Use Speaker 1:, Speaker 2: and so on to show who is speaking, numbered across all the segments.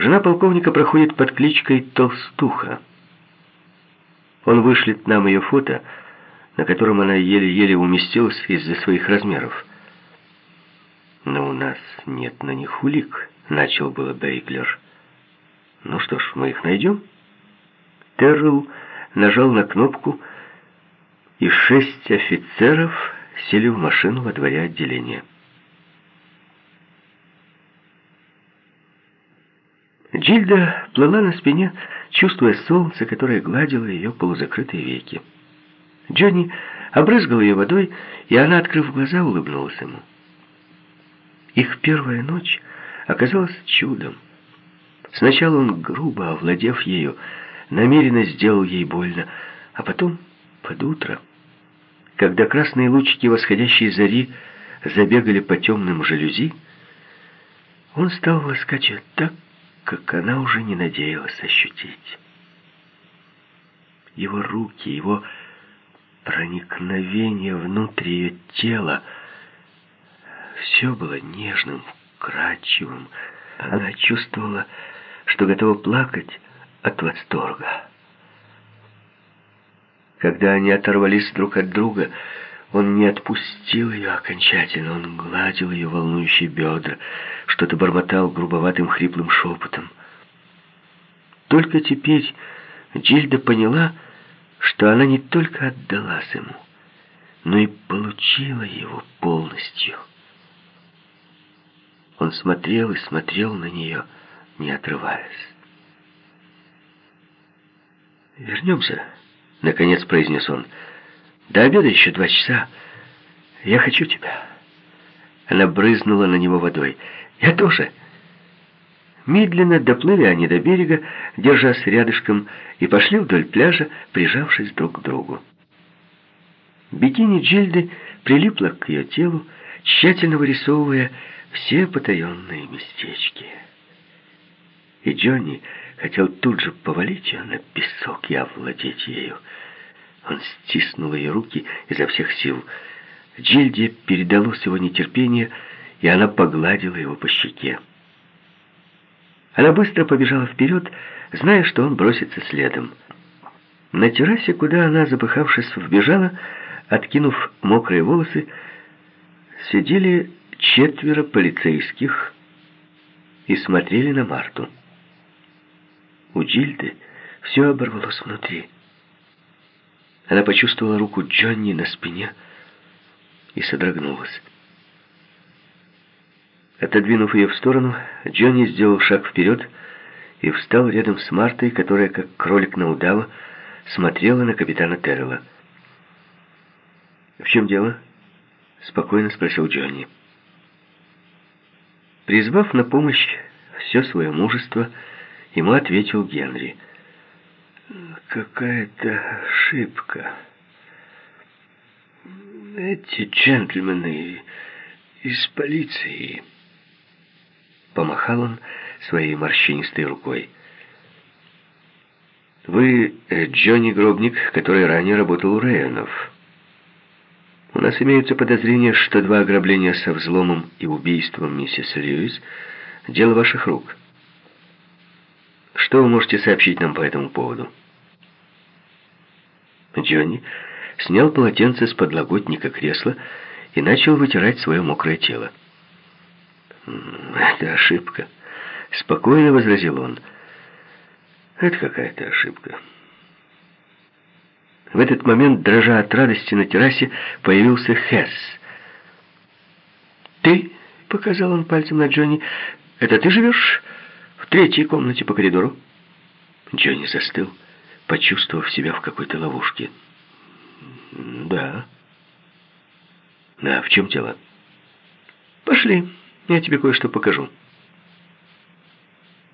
Speaker 1: Жена полковника проходит под кличкой Толстуха. Он вышлет нам ее фото, на котором она еле-еле уместилась из-за своих размеров. «Но у нас нет на них улик», — начал было Бейглер. «Ну что ж, мы их найдем?» Террелл нажал на кнопку, и шесть офицеров сели в машину во дворе отделения. Джильда плыла на спине, чувствуя солнце, которое гладило ее полузакрытые веки. Джонни обрызгал ее водой, и она, открыв глаза, улыбнулась ему. Их первая ночь оказалась чудом. Сначала он, грубо овладев ею, намеренно сделал ей больно, а потом, под утро, когда красные лучики восходящей зари забегали по темным жалюзи, он стал ласкать ее так, как она уже не надеялась ощутить. Его руки, его проникновение внутрь ее тела, все было нежным, вкрадчивым. Она чувствовала, что готова плакать от восторга. Когда они оторвались друг от друга, он не отпустил ее окончательно, он гладил ее волнующие бедра, что-то бормотал грубоватым хриплым шепотом. Только теперь Джильда поняла, что она не только отдалась ему, но и получила его полностью. Он смотрел и смотрел на нее, не отрываясь. «Вернемся», — наконец произнес он. «До обеда еще два часа. Я хочу тебя». Она брызнула на него водой. «Я тоже». Медленно доплыли они до берега, держась рядышком, и пошли вдоль пляжа, прижавшись друг к другу. Бикини Джильды прилипла к ее телу, тщательно вырисовывая все потаенные местечки. И Джонни хотел тут же повалить ее на песок и овладеть ею. Он стиснул ее руки изо всех сил. Джильде передалось его нетерпение, и она погладила его по щеке. Она быстро побежала вперед, зная, что он бросится следом. На террасе, куда она, запыхавшись, вбежала, откинув мокрые волосы, сидели четверо полицейских и смотрели на Марту. У Джильды все оборвалось внутри. Она почувствовала руку Джонни на спине и содрогнулась. Отодвинув ее в сторону, Джонни сделал шаг вперед и встал рядом с Мартой, которая, как кролик на удава, смотрела на капитана Террелла. «В чем дело?» — спокойно спросил Джонни. Призвав на помощь все свое мужество, ему ответил Генри. «Какая-то ошибка. Эти джентльмены из полиции...» Помахал он своей морщинистой рукой. «Вы э, Джонни Гробник, который ранее работал у Рейонов. У нас имеются подозрения, что два ограбления со взломом и убийством миссис Льюис — дело ваших рук. Что вы можете сообщить нам по этому поводу?» Джонни снял полотенце с подлокотника кресла и начал вытирать свое мокрое тело. «Это ошибка», — спокойно возразил он. «Это какая-то ошибка». В этот момент, дрожа от радости на террасе, появился Хесс. «Ты?» — показал он пальцем на Джонни. «Это ты живешь третьей комнате по коридору?» Джонни застыл, почувствовав себя в какой-то ловушке. «Да». «Да, в чем дело?» «Пошли». Я тебе кое-что покажу».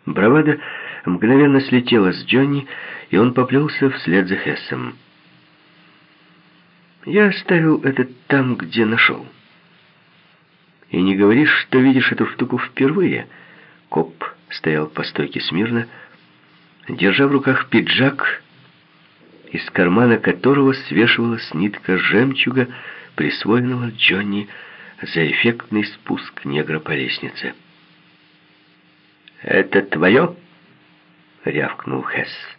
Speaker 1: Бравада мгновенно слетела с Джонни, и он поплелся вслед за Хессом. «Я оставил это там, где нашел». «И не говоришь, что видишь эту штуку впервые?» Коп стоял по стойке смирно, держа в руках пиджак, из кармана которого свешивалась нитка жемчуга, присвоенного Джонни за эффектный спуск негра по лестнице. «Это твое?» — рявкнул Хесс.